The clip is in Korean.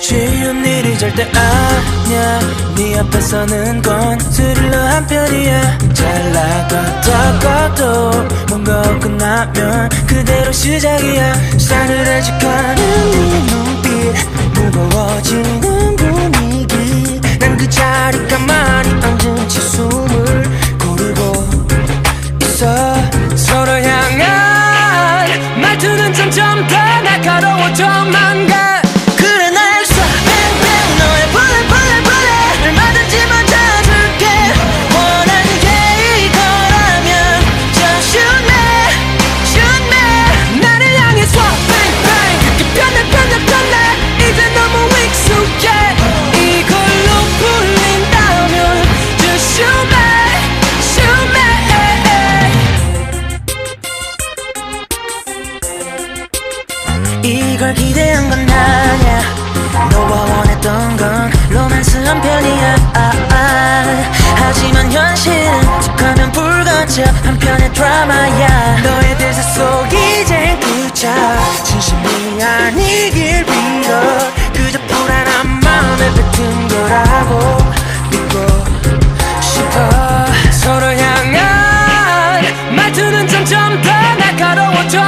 쉬운 일이 절대 아니야. 네 앞에서는 건 스릴러 한 편이야. 잘 나가다가도 뭔가 끝나면 그대로 시작이야. 싸늘해질 가는 네 눈빛 무거워지는 점점 더 날카로워져만 이걸 기대한 건 아냐 너가 원했던 건 로맨스한 편이야. 아, 아. 하지만 현실은 툭하면 불가져 한편의 드라마야. 너의 대사 속 이젠 그저 진심이 아니길 빌어. 그저 불안한 마음을 뱉은 거라고 믿고 싶어. 서로 향한 말투는 점점 더 날카로워져